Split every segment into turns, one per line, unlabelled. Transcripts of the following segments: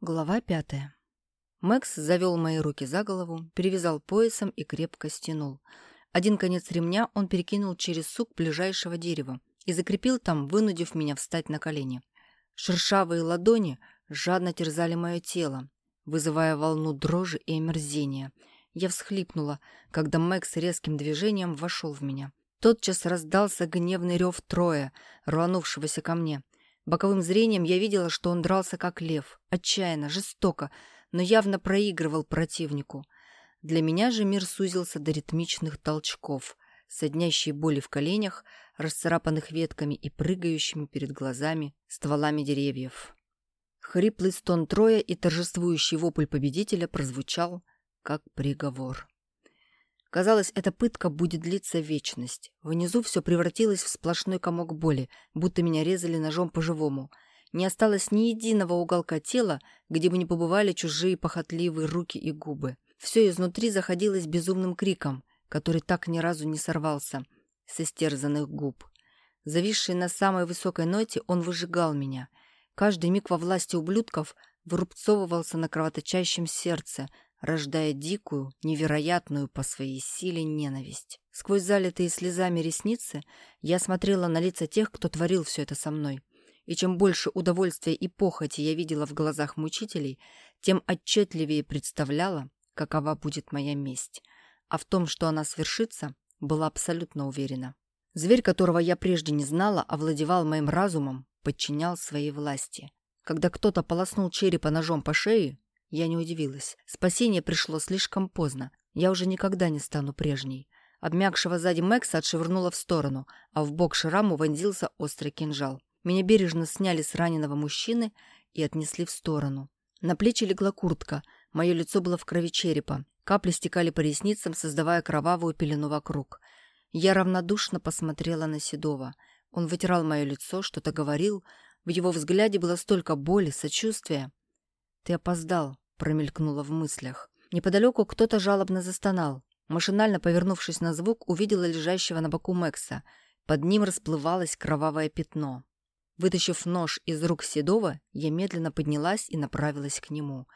Глава пятая. Мэкс завел мои руки за голову, перевязал поясом и крепко стянул. Один конец ремня он перекинул через сук ближайшего дерева и закрепил там, вынудив меня встать на колени. Шершавые ладони жадно терзали мое тело, вызывая волну дрожи и омерзения. Я всхлипнула, когда Мэкс резким движением вошел в меня. Тотчас раздался гневный рев Троя, рванувшегося ко мне. Боковым зрением я видела, что он дрался как лев, отчаянно, жестоко, но явно проигрывал противнику. Для меня же мир сузился до ритмичных толчков, соднящей боли в коленях, расцарапанных ветками и прыгающими перед глазами стволами деревьев. Хриплый стон Троя и торжествующий вопль победителя прозвучал, как приговор. Казалось, эта пытка будет длиться вечность. Внизу все превратилось в сплошной комок боли, будто меня резали ножом по-живому. Не осталось ни единого уголка тела, где бы не побывали чужие похотливые руки и губы. Все изнутри заходилось безумным криком, который так ни разу не сорвался с истерзанных губ. Зависший на самой высокой ноте, он выжигал меня. Каждый миг во власти ублюдков вырубцовывался на кровоточащем сердце, рождая дикую, невероятную по своей силе ненависть. Сквозь залитые слезами ресницы я смотрела на лица тех, кто творил все это со мной. И чем больше удовольствия и похоти я видела в глазах мучителей, тем отчетливее представляла, какова будет моя месть. А в том, что она свершится, была абсолютно уверена. Зверь, которого я прежде не знала, овладевал моим разумом, подчинял своей власти. Когда кто-то полоснул черепа ножом по шее, я не удивилась. Спасение пришло слишком поздно. Я уже никогда не стану прежней. Обмякшего сзади Мэкса отшвырнула в сторону, а в бок Шраму вонзился острый кинжал. Меня бережно сняли с раненого мужчины и отнесли в сторону. На плечи легла куртка, мое лицо было в крови черепа. Капли стекали по ресницам, создавая кровавую пелену вокруг. Я равнодушно посмотрела на Седова. Он вытирал мое лицо, что-то говорил. В его взгляде было столько боли, сочувствия. «Ты опоздал», — промелькнуло в мыслях. Неподалеку кто-то жалобно застонал. Машинально повернувшись на звук, увидела лежащего на боку Мэкса. Под ним расплывалось кровавое пятно. Вытащив нож из рук Седова, я медленно поднялась и направилась к нему.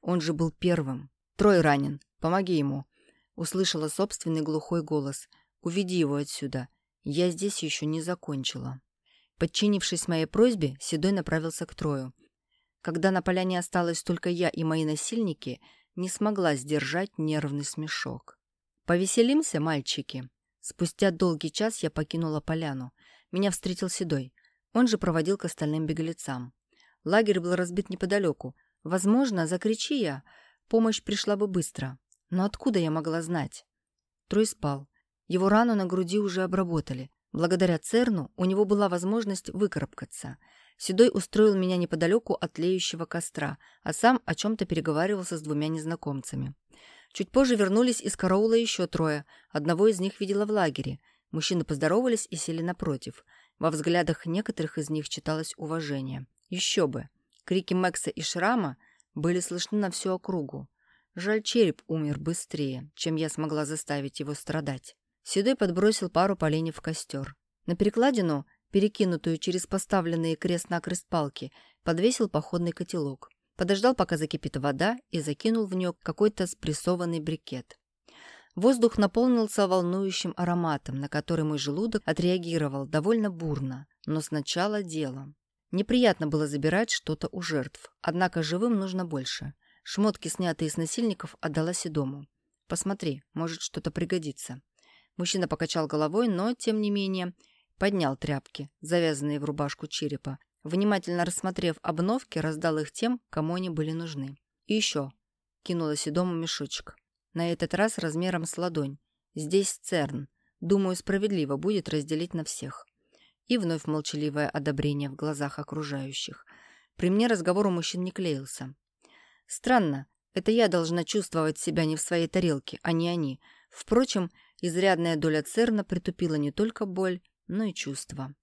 Он же был первым. «Трой ранен. Помоги ему!» Услышала собственный глухой голос. «Уведи его отсюда. Я здесь еще не закончила». Подчинившись моей просьбе, Седой направился к Трою. Когда на поляне осталась только я и мои насильники, не смогла сдержать нервный смешок. «Повеселимся, мальчики?» Спустя долгий час я покинула поляну. Меня встретил Седой. Он же проводил к остальным беглецам. Лагерь был разбит неподалеку. Возможно, закричи я, помощь пришла бы быстро. Но откуда я могла знать? Трой спал. Его рану на груди уже обработали. Благодаря Церну у него была возможность выкарабкаться — Седой устроил меня неподалеку от леющего костра, а сам о чем-то переговаривался с двумя незнакомцами. Чуть позже вернулись из караула еще трое. Одного из них видела в лагере. Мужчины поздоровались и сели напротив. Во взглядах некоторых из них читалось уважение. Еще бы. Крики Мэкса и Шрама были слышны на всю округу. Жаль, череп умер быстрее, чем я смогла заставить его страдать. Седой подбросил пару поленьев в костер. На перекладину перекинутую через поставленные крест-накрест палки, подвесил походный котелок. Подождал, пока закипит вода, и закинул в нее какой-то спрессованный брикет. Воздух наполнился волнующим ароматом, на который мой желудок отреагировал довольно бурно. Но сначала дело. Неприятно было забирать что-то у жертв, однако живым нужно больше. Шмотки, снятые с насильников, отдала Седому. «Посмотри, может, что-то пригодится». Мужчина покачал головой, но, тем не менее, Поднял тряпки, завязанные в рубашку черепа. Внимательно рассмотрев обновки, раздал их тем, кому они были нужны. И еще. Кинула Седому мешочек. На этот раз размером с ладонь. Здесь церн. Думаю, справедливо будет разделить на всех. И вновь молчаливое одобрение в глазах окружающих. При мне разговор у мужчин не клеился. Странно, это я должна чувствовать себя не в своей тарелке, а не они. Впрочем, изрядная доля церна притупила не только боль, но и чувства.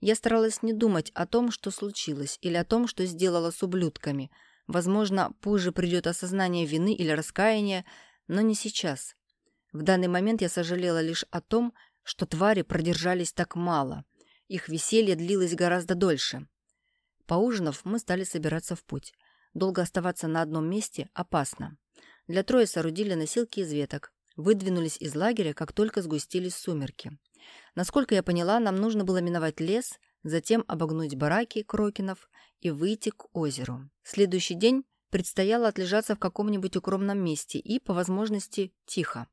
Я старалась не думать о том, что случилось, или о том, что сделала с ублюдками. Возможно, позже придет осознание вины или раскаяния, но не сейчас. В данный момент я сожалела лишь о том, что твари продержались так мало. Их веселье длилось гораздо дольше. Поужинав, мы стали собираться в путь. Долго оставаться на одном месте опасно. Для Трои соорудили носилки из веток. Выдвинулись из лагеря, как только сгустились сумерки. Насколько я поняла, нам нужно было миновать лес, затем обогнуть бараки Крокинов и выйти к озеру. Следующий день предстояло отлежаться в каком-нибудь укромном месте и, по возможности, тихо.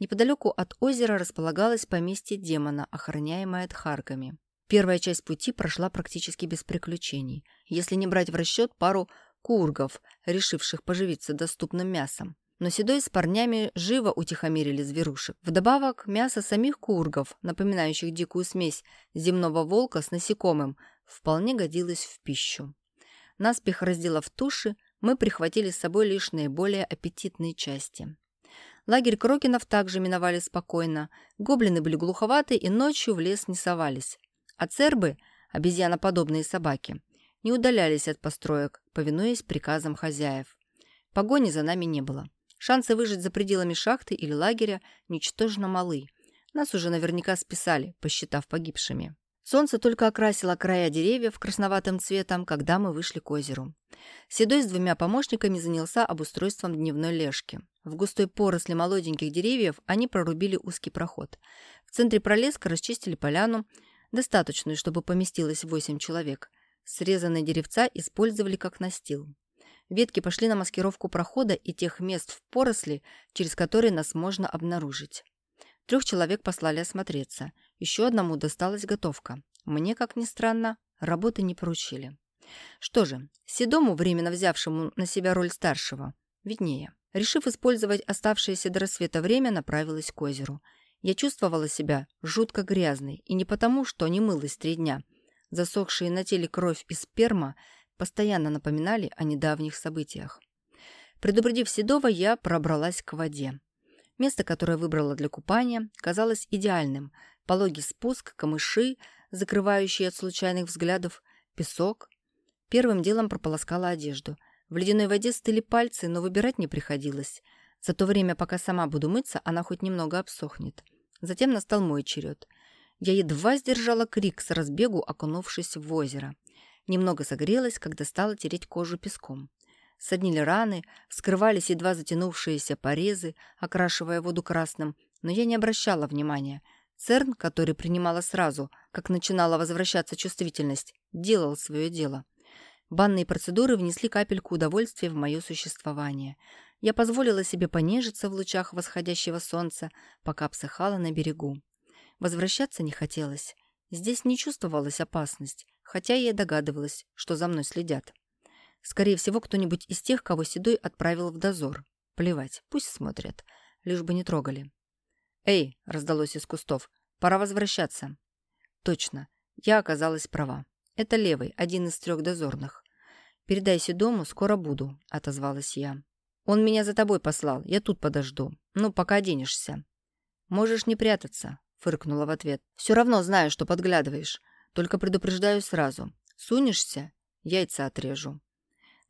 Неподалеку от озера располагалось поместье демона, охраняемое тхарками. Первая часть пути прошла практически без приключений, если не брать в расчет пару кургов, решивших поживиться доступным мясом. Но Седой с парнями живо утихомирили зверушек. Вдобавок, мясо самих кургов, напоминающих дикую смесь земного волка с насекомым, вполне годилось в пищу. Наспех разделав туши, мы прихватили с собой лишь наиболее аппетитные части. Лагерь Крокинов также миновали спокойно. Гоблины были глуховаты и ночью в лес не совались. А цербы, обезьяноподобные собаки, не удалялись от построек, повинуясь приказам хозяев. Погони за нами не было. Шансы выжить за пределами шахты или лагеря ничтожно малы. Нас уже наверняка списали, посчитав погибшими. Солнце только окрасило края деревьев красноватым цветом, когда мы вышли к озеру. Седой с двумя помощниками занялся обустройством дневной лежки. В густой поросли молоденьких деревьев они прорубили узкий проход. В центре пролеска расчистили поляну, достаточную, чтобы поместилось восемь человек. Срезанные деревца использовали как настил. Ветки пошли на маскировку прохода и тех мест в поросли, через которые нас можно обнаружить. Трех человек послали осмотреться. Еще одному досталась готовка. Мне, как ни странно, работы не поручили. Что же, Седому, временно взявшему на себя роль старшего, виднее. Решив использовать оставшееся до рассвета время, направилась к озеру. Я чувствовала себя жутко грязной, и не потому, что не мылась три дня. Засохшие на теле кровь и сперма постоянно напоминали о недавних событиях. Предупредив Седова, я пробралась к воде. Место, которое выбрала для купания, казалось идеальным. Пологий спуск, камыши, закрывающие от случайных взглядов, песок. Первым делом прополоскала одежду. В ледяной воде стыли пальцы, но выбирать не приходилось. За то время, пока сама буду мыться, она хоть немного обсохнет. Затем настал мой черед. Я едва сдержала крик с разбегу, окунувшись в озеро. Немного согрелась, когда стала тереть кожу песком. Соднили раны, вскрывались едва затянувшиеся порезы, окрашивая воду красным, но я не обращала внимания. Церн, который принимала сразу, как начинала возвращаться чувствительность, делал свое дело. Банные процедуры внесли капельку удовольствия в мое существование. Я позволила себе понежиться в лучах восходящего солнца, пока обсыхала на берегу. Возвращаться не хотелось. Здесь не чувствовалась опасность хотя я и догадывалась, что за мной следят. Скорее всего, кто-нибудь из тех, кого Седой отправил в дозор. Плевать, пусть смотрят, лишь бы не трогали. «Эй!» — раздалось из кустов. «Пора возвращаться». Точно, я оказалась права. Это левый, один из трех дозорных. «Передай Седому, скоро буду», — отозвалась я. «Он меня за тобой послал, я тут подожду. Ну, пока оденешься». «Можешь не прятаться», — фыркнула в ответ. «Все равно знаю, что подглядываешь. Только предупреждаю сразу. Сунешься — яйца отрежу.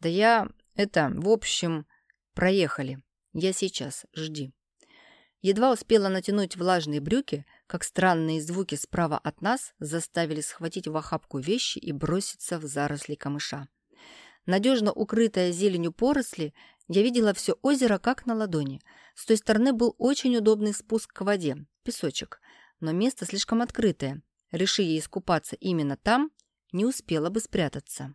Да я... Это... В общем... Проехали. Я сейчас. Жди. Едва успела натянуть влажные брюки, как странные звуки справа от нас заставили схватить в охапку вещи и броситься в заросли камыша. Надежно укрытая зеленью поросли, я видела все озеро как на ладони. С той стороны был очень удобный спуск к воде, песочек, но место слишком открытое, Реши ей искупаться именно там, не успела бы спрятаться.